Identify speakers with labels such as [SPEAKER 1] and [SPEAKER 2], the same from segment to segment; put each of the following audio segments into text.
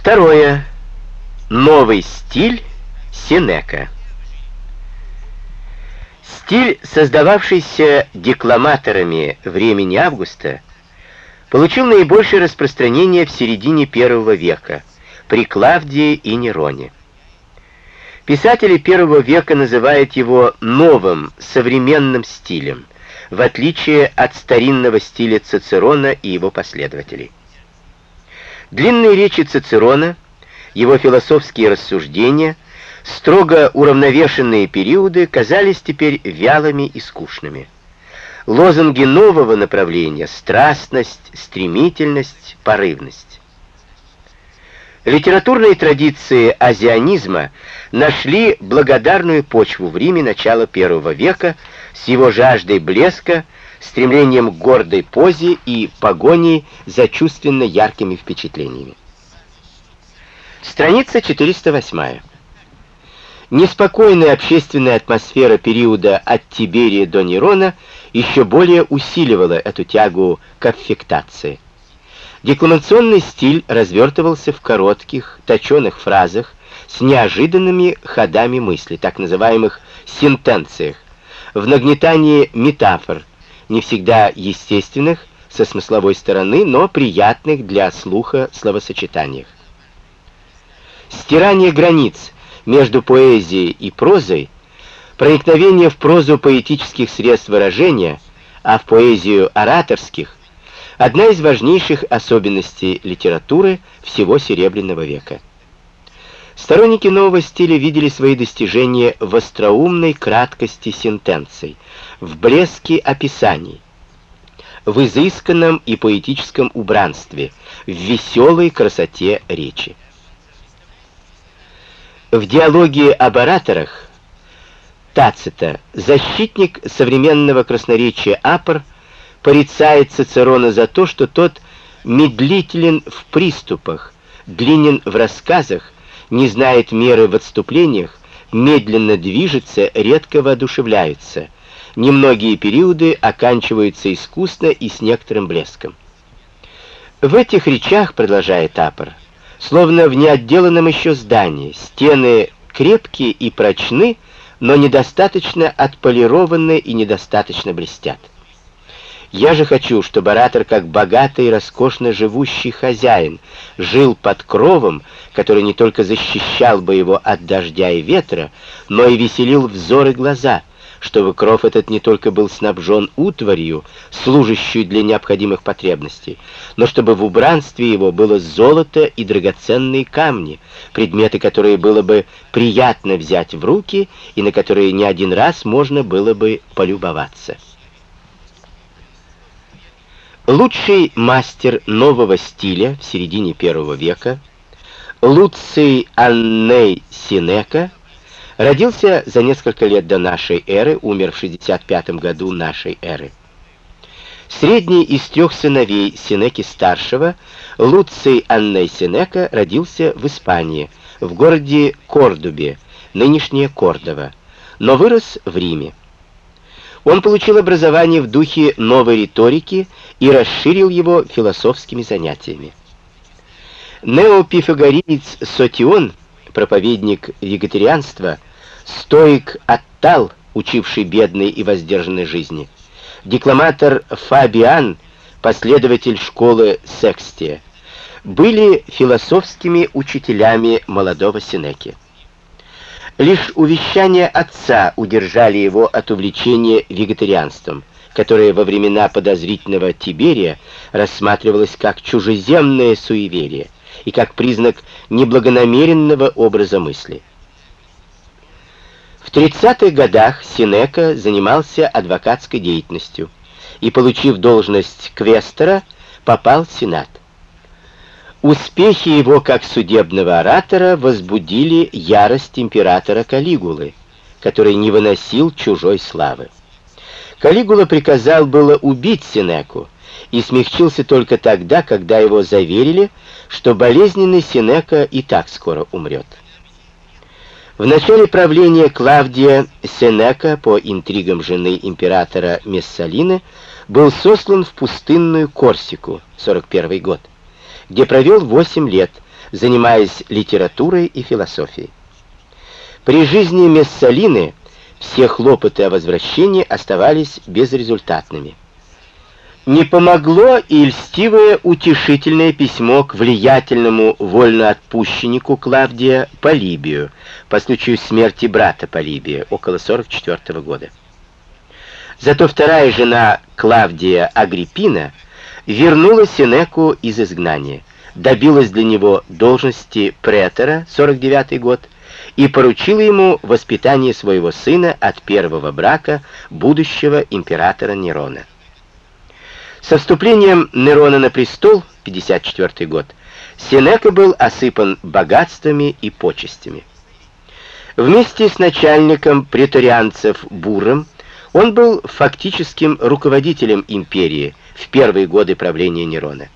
[SPEAKER 1] Второе. Новый стиль Сенека. Стиль, создававшийся декламаторами времени Августа, получил наибольшее распространение в середине первого века при Клавдии и Нероне. Писатели первого века называют его новым, современным стилем, в отличие от старинного стиля Цицерона и его последователей. Длинные речи Цицерона, его философские рассуждения, строго уравновешенные периоды казались теперь вялыми и скучными. Лозунги нового направления — страстность, стремительность, порывность. Литературные традиции азианизма нашли благодарную почву в Риме начала первого века с его жаждой блеска, стремлением к гордой позе и погоней за чувственно яркими впечатлениями. Страница 408. Неспокойная общественная атмосфера периода от Тиберия до Нерона еще более усиливала эту тягу к аффектации. Декламационный стиль развертывался в коротких, точеных фразах с неожиданными ходами мысли, так называемых сентенциях, в нагнетании метафор, не всегда естественных со смысловой стороны, но приятных для слуха словосочетаниях. Стирание границ между поэзией и прозой, проникновение в прозу поэтических средств выражения, а в поэзию ораторских, одна из важнейших особенностей литературы всего Серебряного века. Сторонники нового стиля видели свои достижения в остроумной краткости сентенций, в блеске описаний, в изысканном и поэтическом убранстве, в веселой красоте речи. В диалоге об ораторах Тацита, защитник современного красноречия Апор, порицает Цицерона за то, что тот медлителен в приступах, длинен в рассказах, не знает меры в отступлениях, медленно движется, редко воодушевляется. Немногие периоды оканчиваются искусно и с некоторым блеском. В этих речах, продолжает Апор, словно в неотделанном еще здании, стены крепкие и прочны, но недостаточно отполированы и недостаточно блестят. Я же хочу, чтобы оратор, как богатый и роскошно живущий хозяин, жил под кровом, который не только защищал бы его от дождя и ветра, но и веселил взор и глаза, чтобы кров этот не только был снабжен утварью, служащей для необходимых потребностей, но чтобы в убранстве его было золото и драгоценные камни, предметы, которые было бы приятно взять в руки и на которые не один раз можно было бы полюбоваться. Лучший мастер нового стиля в середине первого века, Луций Анней Синека, родился за несколько лет до нашей эры, умер в 65 году нашей эры. Средний из трех сыновей Синеки-старшего, Луций Анней Синека, родился в Испании, в городе Кордубе, нынешняя Кордова, но вырос в Риме. Он получил образование в духе новой риторики и расширил его философскими занятиями. Неопифагориец Сотион, проповедник вегетарианства, стоик Аттал, учивший бедной и воздержанной жизни, декламатор Фабиан, последователь школы Секстия, были философскими учителями молодого Сенеки. Лишь увещания отца удержали его от увлечения вегетарианством, которое во времена подозрительного Тиберия рассматривалось как чужеземное суеверие и как признак неблагонамеренного образа мысли. В 30-х годах Синека занимался адвокатской деятельностью и, получив должность квестера, попал в Сенат. Успехи его как судебного оратора возбудили ярость императора Калигулы, который не выносил чужой славы. Калигула приказал было убить Синеку и смягчился только тогда, когда его заверили, что болезненный Синека и так скоро умрет. В начале правления Клавдия Сенека по интригам жены императора Мессалины был сослан в пустынную Корсику, 41 год где провел 8 лет, занимаясь литературой и философией. При жизни Мессалины все хлопоты о возвращении оставались безрезультатными. Не помогло и льстивое утешительное письмо к влиятельному вольноотпущеннику Клавдия Полибию по случаю смерти брата Полибия около 44 года. Зато вторая жена Клавдия Агриппина вернула Сенеку из изгнания, добилась для него должности претора 49 год и поручила ему воспитание своего сына от первого брака будущего императора Нерона. Со вступлением Нерона на престол, 54 год, Сенека был осыпан богатствами и почестями. Вместе с начальником преторианцев Буром он был фактическим руководителем империи в первые годы правления Нерона.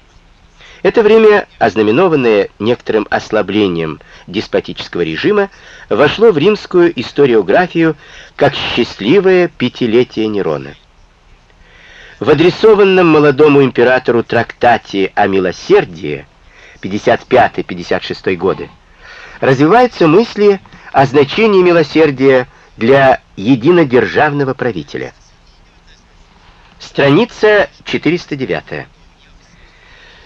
[SPEAKER 1] Это время, ознаменованное некоторым ослаблением деспотического режима, вошло в римскую историографию как счастливое пятилетие Нерона. В адресованном молодому императору трактате о милосердии 55-56 годы развиваются мысли о значении милосердия для единодержавного правителя. Страница 409.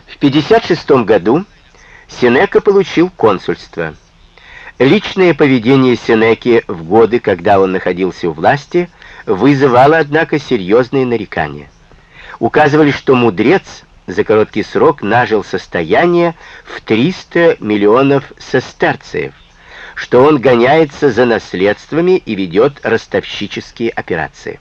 [SPEAKER 1] В 56 году Сенека получил консульство. Личное поведение Сенеки в годы, когда он находился у власти, вызывало, однако, серьезные нарекания. Указывали, что мудрец за короткий срок нажил состояние в 300 миллионов сестерцев, что он гоняется за наследствами и ведет ростовщические операции.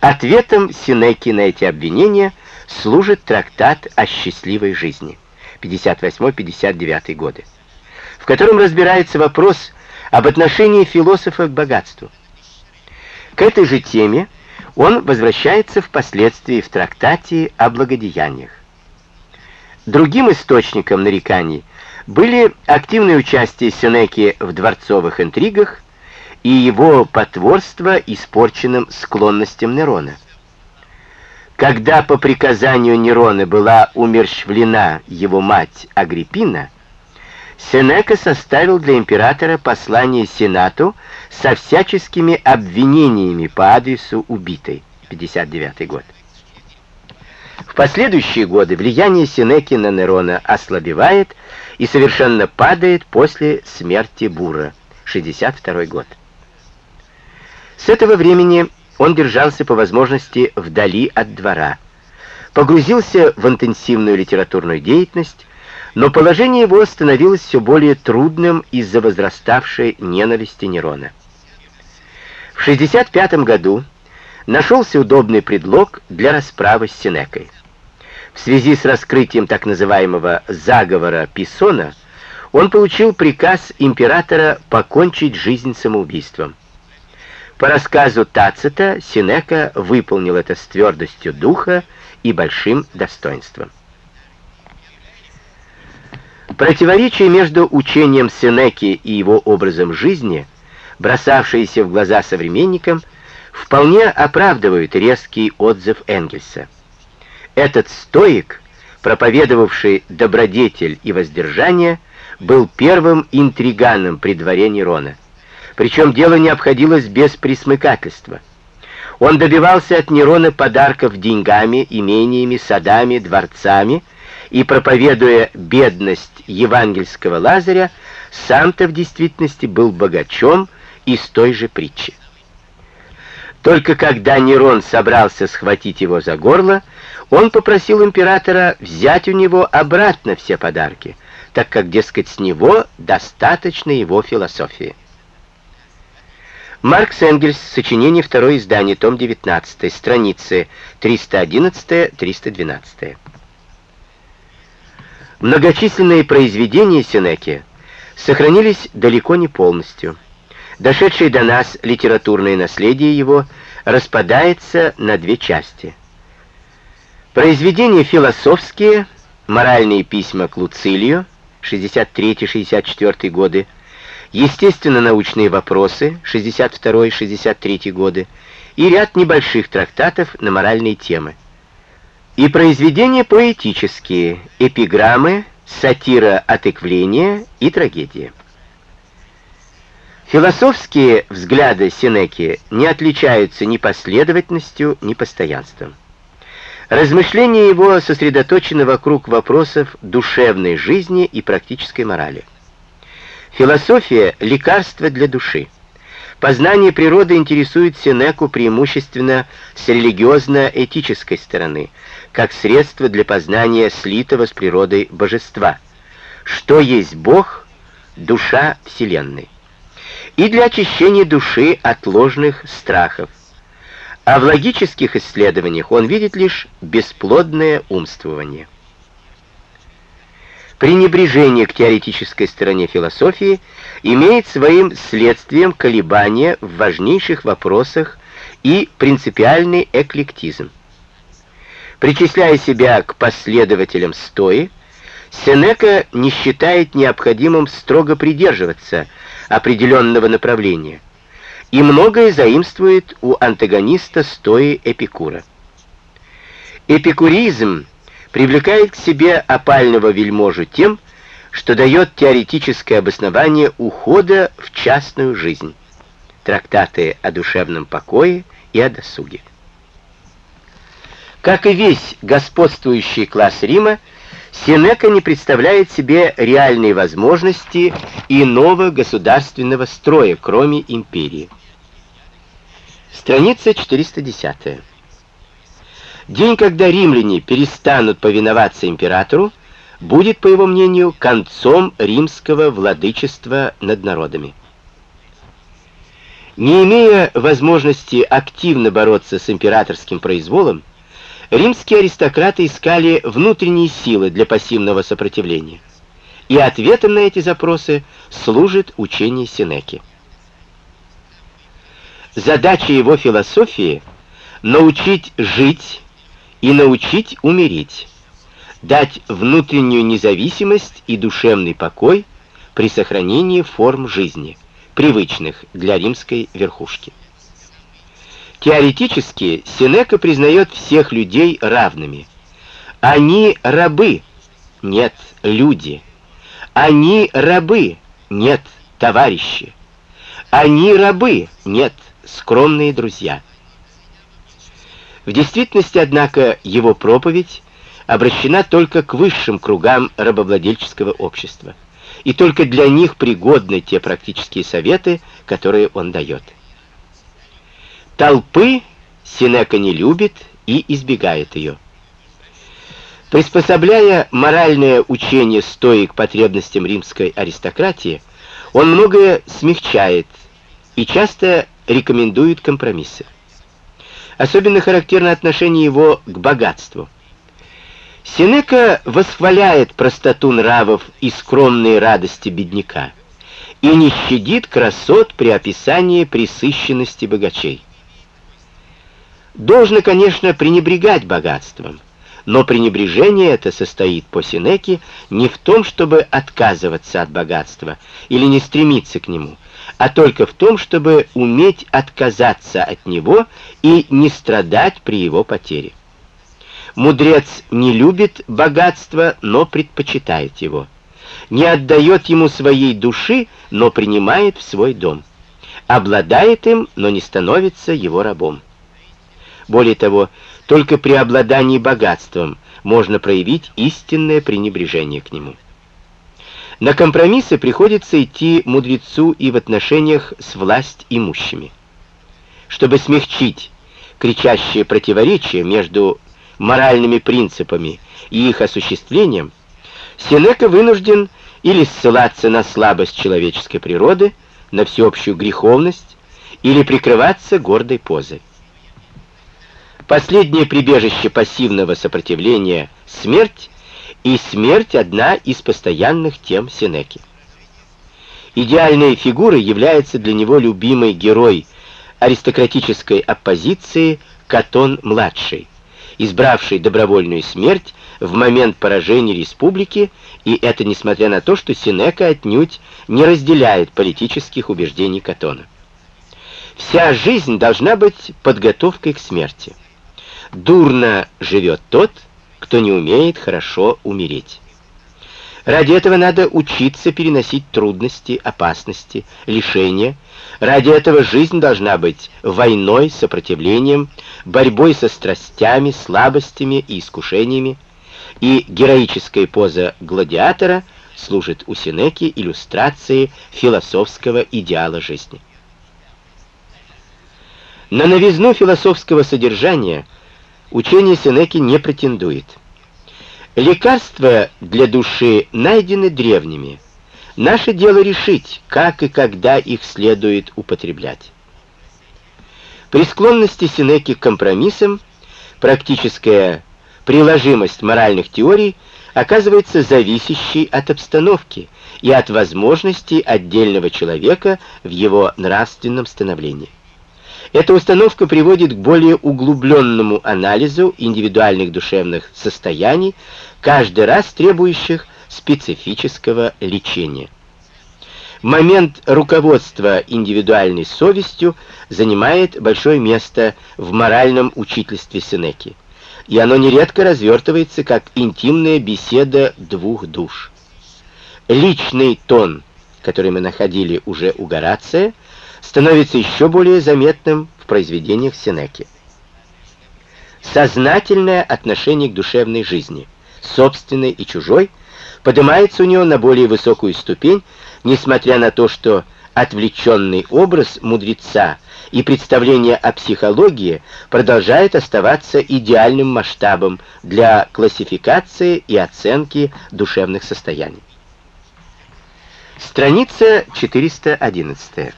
[SPEAKER 1] Ответом Синеки на эти обвинения служит трактат о счастливой жизни 58-59 годы, в котором разбирается вопрос об отношении философа к богатству. К этой же теме он возвращается впоследствии в трактате о благодеяниях. Другим источником нареканий были активное участие Сенеки в дворцовых интригах и его потворство испорченным склонностям Нерона. Когда по приказанию Нерона была умерщвлена его мать Агриппина, Сенека составил для императора послание Сенату со всяческими обвинениями по адресу убитой, 59 год. В последующие годы влияние Сенеки на Нерона ослабевает и совершенно падает после смерти Бура, 62 год. С этого времени он держался по возможности вдали от двора, погрузился в интенсивную литературную деятельность, но положение его становилось все более трудным из-за возраставшей ненависти Нерона. В 65 году нашелся удобный предлог для расправы с Сенекой. В связи с раскрытием так называемого заговора Писона он получил приказ императора покончить жизнь самоубийством. По рассказу Тацита, Синека выполнил это с твердостью духа и большим достоинством. Противоречие между учением Сенеки и его образом жизни, бросавшееся в глаза современникам, вполне оправдывают резкий отзыв Энгельса. Этот стоик, проповедовавший добродетель и воздержание, был первым интриганом при дворе Нерона. Причем дело не обходилось без присмыкательства. Он добивался от Нерона подарков деньгами, имениями, садами, дворцами, и, проповедуя бедность евангельского Лазаря, сам-то в действительности был богачом из той же притчи. Только когда Нерон собрался схватить его за горло, он попросил императора взять у него обратно все подарки, так как, дескать, с него достаточно его философии. Маркс Энгельс, сочинение, второе издание, том 19, страницы 311-312. Многочисленные произведения Сенеки сохранились далеко не полностью. Дошедшее до нас литературное наследие его распадается на две части. Произведения философские, моральные письма к Луцилию, 63-64 годы, естественно-научные вопросы, 62-63 годы, и ряд небольших трактатов на моральные темы. И произведения поэтические, эпиграммы, сатира отыквления и трагедия. Философские взгляды Сенеки не отличаются ни последовательностью, ни постоянством. Размышления его сосредоточены вокруг вопросов душевной жизни и практической морали. Философия – лекарство для души. Познание природы интересует Сенеку преимущественно с религиозно-этической стороны, как средство для познания слитого с природой божества. Что есть Бог, душа Вселенной. И для очищения души от ложных страхов. А в логических исследованиях он видит лишь бесплодное умствование. Пренебрежение к теоретической стороне философии имеет своим следствием колебания в важнейших вопросах и принципиальный эклектизм. Причисляя себя к последователям стои, Сенека не считает необходимым строго придерживаться определенного направления и многое заимствует у антагониста стои Эпикура. Эпикуризм привлекает к себе опального вельможу тем, что дает теоретическое обоснование ухода в частную жизнь. Трактаты о душевном покое и о досуге. Как и весь господствующий класс Рима, Сенека не представляет себе реальной возможности иного государственного строя, кроме империи. Страница 410. День, когда римляне перестанут повиноваться императору, будет, по его мнению, концом римского владычества над народами. Не имея возможности активно бороться с императорским произволом, римские аристократы искали внутренние силы для пассивного сопротивления. И ответом на эти запросы служит учение Сенеки. Задача его философии — научить жить и научить умереть, дать внутреннюю независимость и душевный покой при сохранении форм жизни, привычных для римской верхушки. Теоретически Сенека признает всех людей равными. Они рабы, нет, люди. Они рабы, нет, товарищи. Они рабы, нет, скромные друзья. В действительности, однако, его проповедь обращена только к высшим кругам рабовладельческого общества, и только для них пригодны те практические советы, которые он дает. Толпы Синека не любит и избегает ее. Приспособляя моральное учение стоик потребностям римской аристократии, он многое смягчает и часто рекомендует компромиссы. Особенно характерно отношение его к богатству. Сенека восхваляет простоту нравов и скромные радости бедняка и не щадит красот при описании присыщенности богачей. Должно, конечно, пренебрегать богатством, но пренебрежение это состоит по Сенеке не в том, чтобы отказываться от богатства или не стремиться к нему, а только в том, чтобы уметь отказаться от него и не страдать при его потере. Мудрец не любит богатство, но предпочитает его. Не отдает ему своей души, но принимает в свой дом. Обладает им, но не становится его рабом. Более того, только при обладании богатством можно проявить истинное пренебрежение к нему. На компромиссы приходится идти мудрецу и в отношениях с власть имущими. Чтобы смягчить кричащее противоречие между моральными принципами и их осуществлением, Сенека вынужден или ссылаться на слабость человеческой природы, на всеобщую греховность, или прикрываться гордой позой. Последнее прибежище пассивного сопротивления — смерть, и смерть — одна из постоянных тем Сенеки. Идеальной фигурой является для него любимый герой аристократической оппозиции Катон-младший, избравший добровольную смерть в момент поражения республики, и это несмотря на то, что Сенека отнюдь не разделяет политических убеждений Катона. Вся жизнь должна быть подготовкой к смерти. Дурно живет тот, кто не умеет хорошо умереть. Ради этого надо учиться переносить трудности, опасности, лишения. Ради этого жизнь должна быть войной, сопротивлением, борьбой со страстями, слабостями и искушениями. И героическая поза гладиатора служит у Сенеки иллюстрацией философского идеала жизни. На новизну философского содержания учение Сенеки не претендует. Лекарства для души найдены древними. Наше дело решить, как и когда их следует употреблять. При склонности Сенеки к компромиссам практическая приложимость моральных теорий оказывается зависящей от обстановки и от возможностей отдельного человека в его нравственном становлении. Эта установка приводит к более углубленному анализу индивидуальных душевных состояний, каждый раз требующих специфического лечения. Момент руководства индивидуальной совестью занимает большое место в моральном учительстве Сенеки, и оно нередко развертывается как интимная беседа двух душ. Личный тон, который мы находили уже у Горация, становится еще более заметным в произведениях Сенеки. Сознательное отношение к душевной жизни, собственной и чужой, поднимается у него на более высокую ступень, несмотря на то, что отвлеченный образ мудреца и представление о психологии продолжает оставаться идеальным масштабом для классификации и оценки душевных состояний. Страница 411.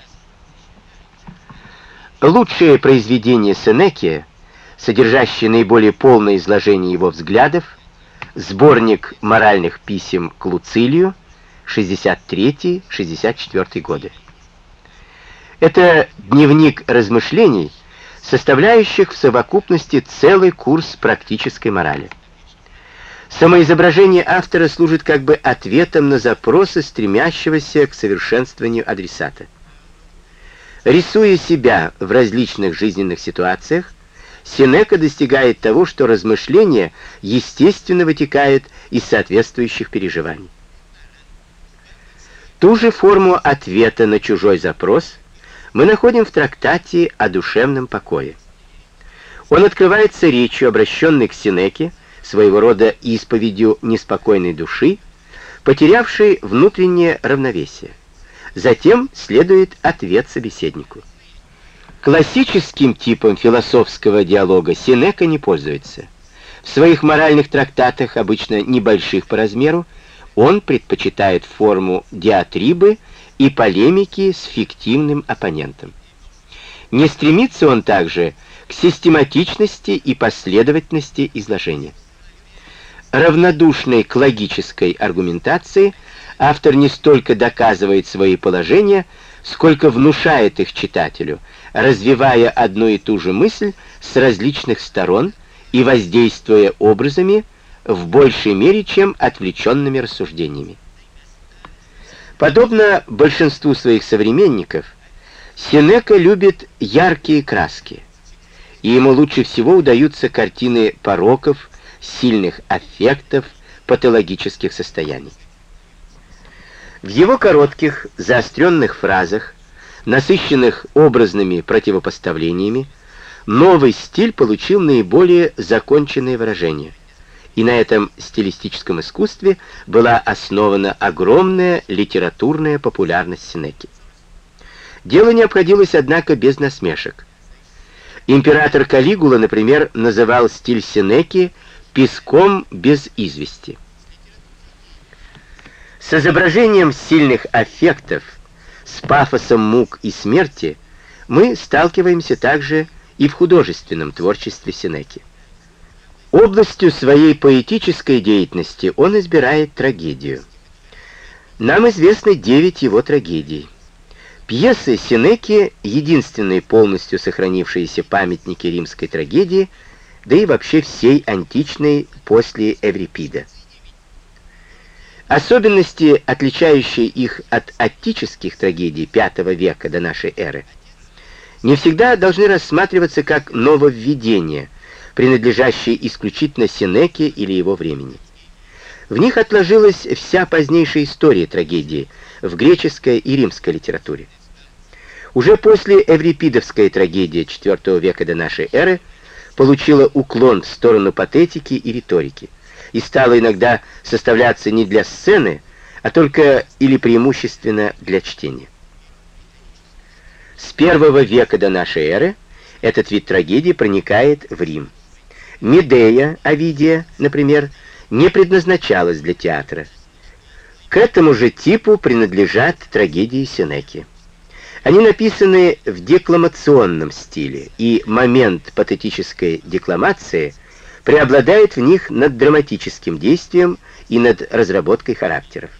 [SPEAKER 1] Лучшее произведение Сенеки, содержащее наиболее полное изложение его взглядов, сборник моральных писем к Луцилию, 63-64 годы. Это дневник размышлений, составляющих в совокупности целый курс практической морали. Самоизображение автора служит как бы ответом на запросы стремящегося к совершенствованию адресата. Рисуя себя в различных жизненных ситуациях, Сенека достигает того, что размышления естественно вытекают из соответствующих переживаний. Ту же форму ответа на чужой запрос мы находим в трактате о душевном покое. Он открывается речью, обращенной к Сенеке, своего рода исповедью неспокойной души, потерявшей внутреннее равновесие. Затем следует ответ собеседнику. Классическим типом философского диалога Сенека не пользуется. В своих моральных трактатах, обычно небольших по размеру, он предпочитает форму диатрибы и полемики с фиктивным оппонентом. Не стремится он также к систематичности и последовательности изложения. Равнодушный к логической аргументации – автор не столько доказывает свои положения, сколько внушает их читателю, развивая одну и ту же мысль с различных сторон и воздействуя образами в большей мере, чем отвлеченными рассуждениями. Подобно большинству своих современников, Сенека любит яркие краски, и ему лучше всего удаются картины пороков, сильных аффектов, патологических состояний. В его коротких, заостренных фразах, насыщенных образными противопоставлениями, новый стиль получил наиболее законченные выражения. И на этом стилистическом искусстве была основана огромная литературная популярность Сенеки. Дело не обходилось, однако, без насмешек. Император Калигула, например, называл стиль Сенеки «песком без извести». С изображением сильных аффектов, с пафосом мук и смерти мы сталкиваемся также и в художественном творчестве Сенеки. Областью своей поэтической деятельности он избирает трагедию. Нам известны девять его трагедий. Пьесы Сенеки — единственные полностью сохранившиеся памятники римской трагедии, да и вообще всей античной после Эврипида. Особенности, отличающие их от аттических трагедий V века до нашей эры, не всегда должны рассматриваться как нововведения, принадлежащие исключительно Сенеке или его времени. В них отложилась вся позднейшая история трагедии в греческой и римской литературе. Уже после Эврипидовской трагедии IV века до нашей эры получила уклон в сторону патетики и риторики и стала иногда составляться не для сцены, а только или преимущественно для чтения. С первого века до нашей эры этот вид трагедии проникает в Рим. Медея, Овидия, например, не предназначалась для театра. К этому же типу принадлежат трагедии Сенеки. Они написаны в декламационном стиле, и момент патетической декламации преобладает в них над драматическим действием и над разработкой характеров.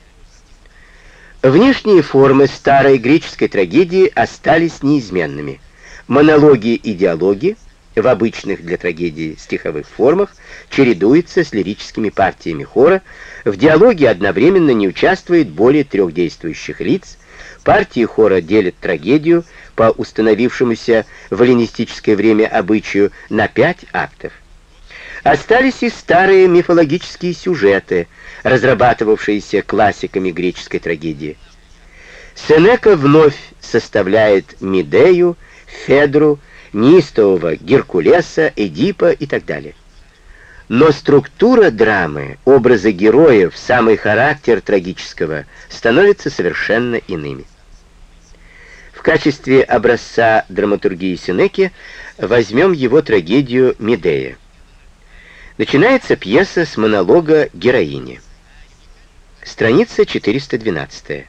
[SPEAKER 1] Внешние формы старой греческой трагедии остались неизменными. Монологи и диалоги в обычных для трагедии стиховых формах чередуются с лирическими партиями хора, в диалоге одновременно не участвует более трех действующих лиц, партии хора делят трагедию по установившемуся в эллинистическое время обычаю на пять актов. Остались и старые мифологические сюжеты, разрабатывавшиеся классиками греческой трагедии. Сенека вновь составляет Медею, Федру, неистового Геркулеса, Эдипа и так далее. Но структура драмы, образы героев, самый характер трагического становятся совершенно иными. В качестве образца драматургии Сенеки возьмем его трагедию «Медея». Начинается пьеса с монолога героини. Страница 412.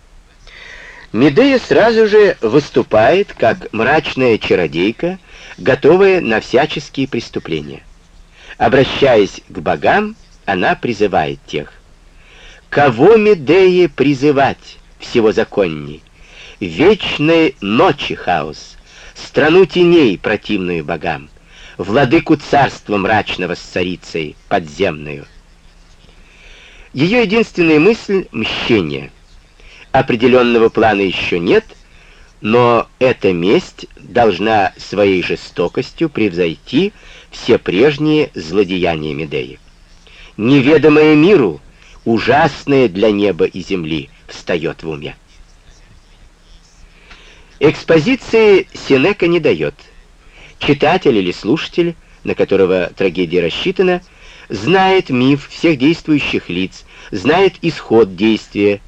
[SPEAKER 1] Медея сразу же выступает как мрачная чародейка, готовая на всяческие преступления. Обращаясь к богам, она призывает тех. Кого Медее призывать всего законней? Вечной ночи хаос, страну теней противную богам, владыку царства мрачного с царицей подземную. Ее единственная мысль — мщение. Определенного плана еще нет — но эта месть должна своей жестокостью превзойти все прежние злодеяния Медеи. Неведомое миру, ужасное для неба и земли, встает в уме. Экспозиции Сенека не дает. Читатель или слушатель, на которого трагедия рассчитана, знает миф всех действующих лиц, знает исход действия,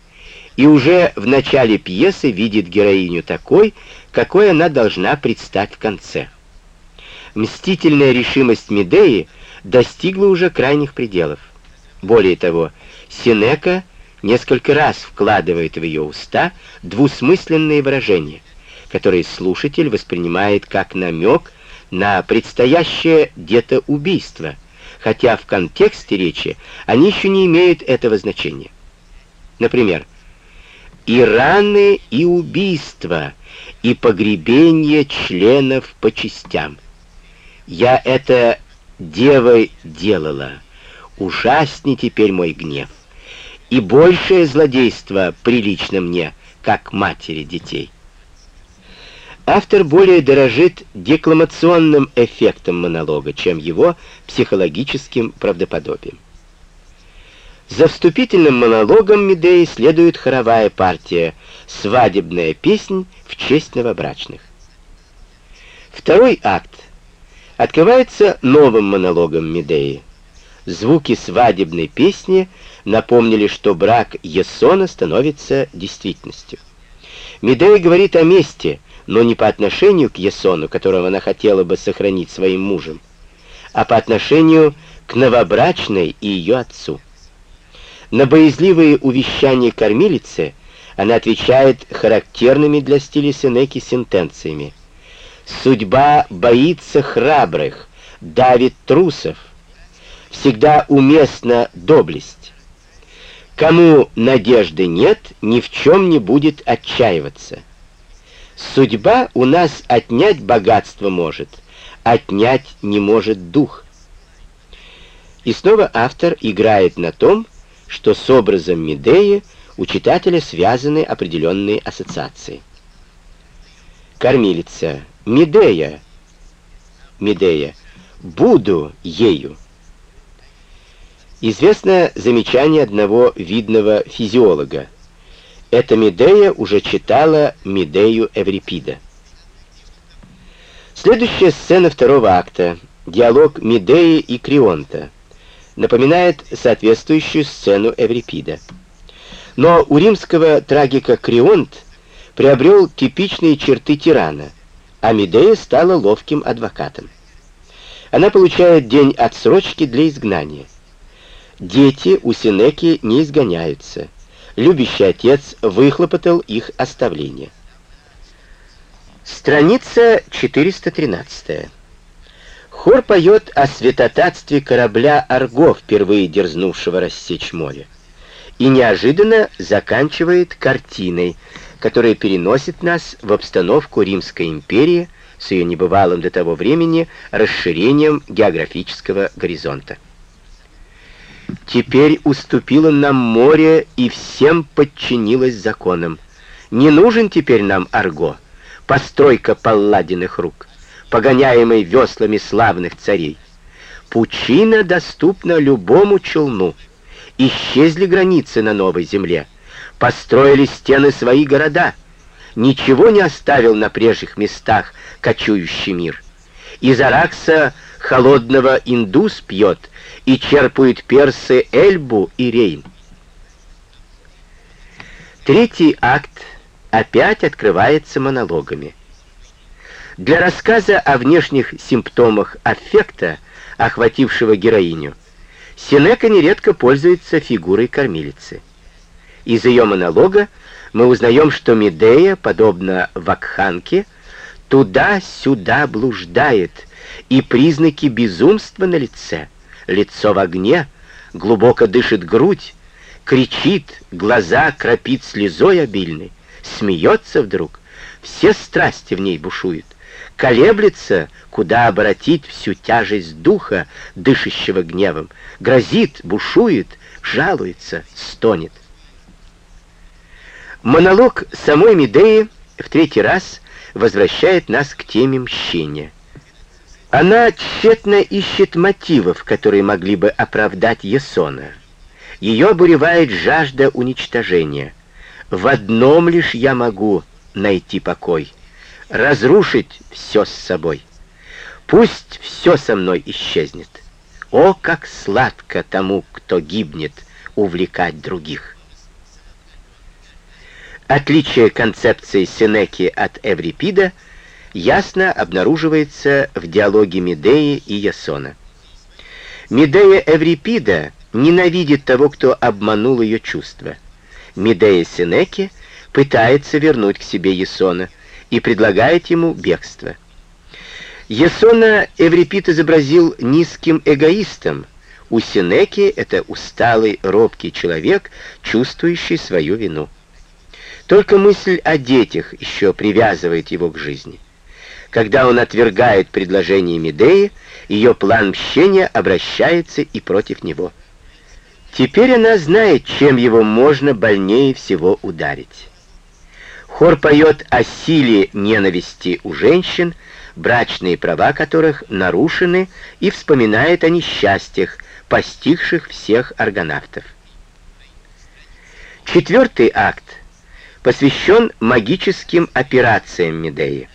[SPEAKER 1] и уже в начале пьесы видит героиню такой, какой она должна предстать в конце. Мстительная решимость Медеи достигла уже крайних пределов. Более того, Синека несколько раз вкладывает в ее уста двусмысленные выражения, которые слушатель воспринимает как намек на предстоящее где-то убийство, хотя в контексте речи они еще не имеют этого значения. Например, и раны, и убийства, и погребение членов по частям. Я это девой делала, ужасней теперь мой гнев, и большее злодейство прилично мне, как матери детей. Автор более дорожит декламационным эффектом монолога, чем его психологическим правдоподобием. За вступительным монологом Медеи следует хоровая партия «Свадебная песнь в честь новобрачных». Второй акт открывается новым монологом Медеи. Звуки свадебной песни напомнили, что брак Есона становится действительностью. Медея говорит о месте, но не по отношению к Есону, которого она хотела бы сохранить своим мужем, а по отношению к новобрачной и ее отцу. На боязливые увещания кормилицы она отвечает характерными для стиля Сенеки сентенциями. «Судьба боится храбрых, давит трусов. Всегда уместна доблесть. Кому надежды нет, ни в чем не будет отчаиваться. Судьба у нас отнять богатство может, отнять не может дух». И снова автор играет на том, что с образом Медеи у читателя связаны определенные ассоциации. Кормилица. Медея. Медея. Буду ею. Известно замечание одного видного физиолога. Эта Медея уже читала Медею Эврипида. Следующая сцена второго акта, диалог Медеи и Крионта, напоминает соответствующую сцену Эврипида. Но у римского трагика Крионт приобрел типичные черты тирана, а Медея стала ловким адвокатом. Она получает день отсрочки для изгнания. Дети у Синеки не изгоняются. Любящий отец выхлопотал их оставление. Страница 413. Хор поет о святотатстве корабля «Арго», впервые дерзнувшего рассечь море, и неожиданно заканчивает картиной, которая переносит нас в обстановку Римской империи с ее небывалым до того времени расширением географического горизонта. Теперь уступило нам море и всем подчинилось законам. Не нужен теперь нам Арго — постройка палладиных рук, погоняемый веслами славных царей. Пучина доступна любому челну. Исчезли границы на новой земле, построили стены свои города. Ничего не оставил на прежних местах кочующий мир. Из Аракса холодного индус пьет, и черпают персы Эльбу и Рейн. Третий акт опять открывается монологами. Для рассказа о внешних симптомах аффекта, охватившего героиню, Синека нередко пользуется фигурой кормилицы. Из ее монолога мы узнаем, что Медея, подобно Вакханке, туда-сюда блуждает, и признаки безумства на лице. Лицо в огне, глубоко дышит грудь, кричит, глаза кропит слезой обильной смеется вдруг, все страсти в ней бушуют, колеблется, куда обратить всю тяжесть духа, дышащего гневом, грозит, бушует, жалуется, стонет. Монолог самой Медеи в третий раз возвращает нас к теме мщения. Она тщетно ищет мотивов, которые могли бы оправдать Есона. Ее обуревает жажда уничтожения — в одном лишь я могу найти покой, разрушить все с собой. Пусть все со мной исчезнет. О, как сладко тому, кто гибнет, увлекать других. Отличие концепции Сенеки от Эврипида ясно обнаруживается в диалоге Медеи и Ясона. Медея Эврипида ненавидит того, кто обманул ее чувства. Медея Синеки пытается вернуть к себе Есона и предлагает ему бегство. Есона Эврипид изобразил низким эгоистом. У Синеки это усталый, робкий человек, чувствующий свою вину. Только мысль о детях еще привязывает его к жизни. Когда он отвергает предложение Медеи, ее план мщения обращается и против него. Теперь она знает, чем его можно больнее всего ударить. Хор поет о силе ненависти у женщин, брачные права которых нарушены, и вспоминает о несчастьях, постигших всех аргонавтов. Четвертый акт посвящен магическим операциям Медеи.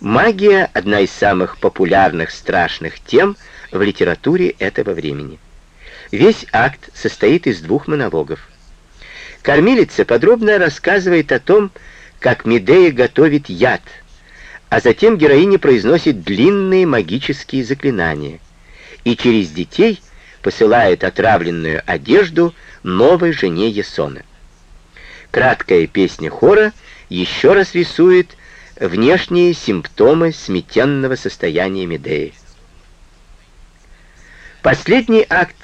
[SPEAKER 1] Магия — одна из самых популярных страшных тем в литературе этого времени. Весь акт состоит из двух монологов. Кормилица подробно рассказывает о том, как Медея готовит яд, а затем героиня произносит длинные магические заклинания и через детей посылает отравленную одежду новой жене Есона. Краткая песня хора еще раз рисует внешние симптомы сметенного состояния Медеи. Последний акт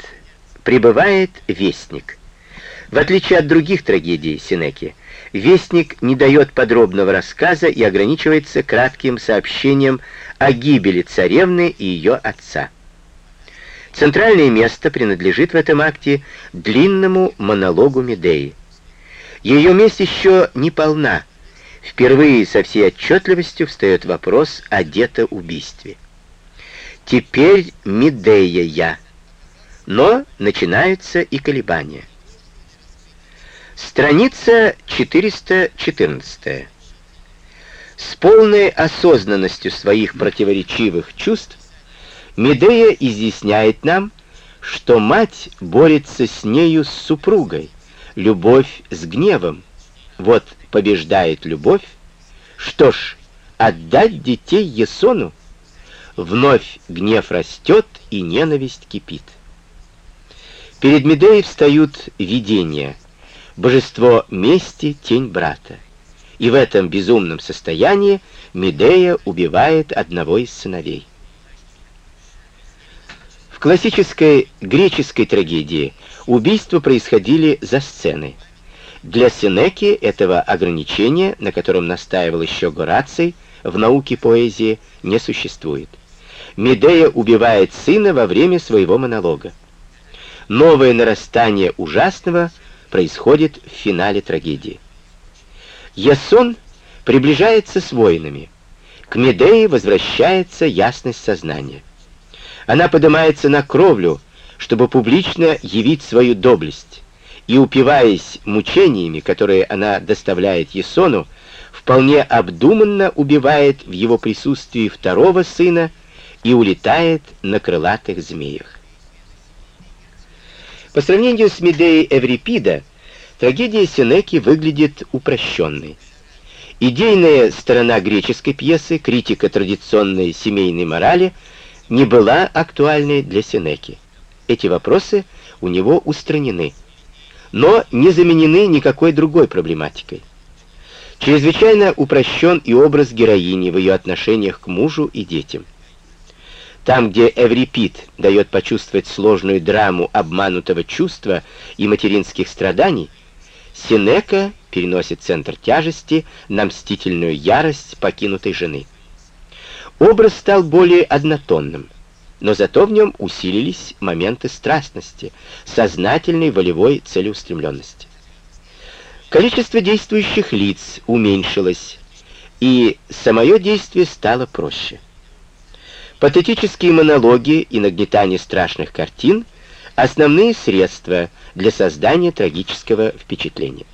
[SPEAKER 1] прибывает вестник. В отличие от других трагедий Синеки, вестник не дает подробного рассказа и ограничивается кратким сообщением о гибели царевны и ее отца. Центральное место принадлежит в этом акте длинному монологу Медеи. Ее месть еще не полна. Впервые со всей отчетливостью встает вопрос о детоубийстве. «Теперь Медея я», но начинаются и колебания. Страница 414. С полной осознанностью своих противоречивых чувств Медея изъясняет нам, что мать борется с нею с супругой, любовь с гневом. Вот побеждает любовь. Что ж, отдать детей Есону? Вновь гнев растет и ненависть кипит. Перед Медеей встают видения. Божество мести, тень брата. И в этом безумном состоянии Медея убивает одного из сыновей. В классической греческой трагедии убийства происходили за сценой. Для Сенеки этого ограничения, на котором настаивал еще Гораций, в науке поэзии не существует. Медея убивает сына во время своего монолога. Новое нарастание ужасного происходит в финале трагедии. Ясон приближается с воинами. К Медее возвращается ясность сознания. Она поднимается на кровлю, чтобы публично явить свою доблесть, и, упиваясь мучениями, которые она доставляет Ясону, вполне обдуманно убивает в его присутствии второго сына и улетает на крылатых змеях. По сравнению с Медеей Эврипида, трагедия Сенеки выглядит упрощенной. Идейная сторона греческой пьесы, критика традиционной семейной морали, не была актуальной для Сенеки. Эти вопросы у него устранены, но не заменены никакой другой проблематикой. Чрезвычайно упрощен и образ героини в ее отношениях к мужу и детям. Там, где Эврипид дает почувствовать сложную драму обманутого чувства и материнских страданий, Сенека переносит центр тяжести на мстительную ярость покинутой жены. Образ стал более однотонным, но зато в нем усилились моменты страстности, сознательной волевой целеустремленности. Количество действующих лиц уменьшилось, и самое действие стало проще. Патетические монологи и нагнетание страшных картин — основные средства для создания трагического впечатления.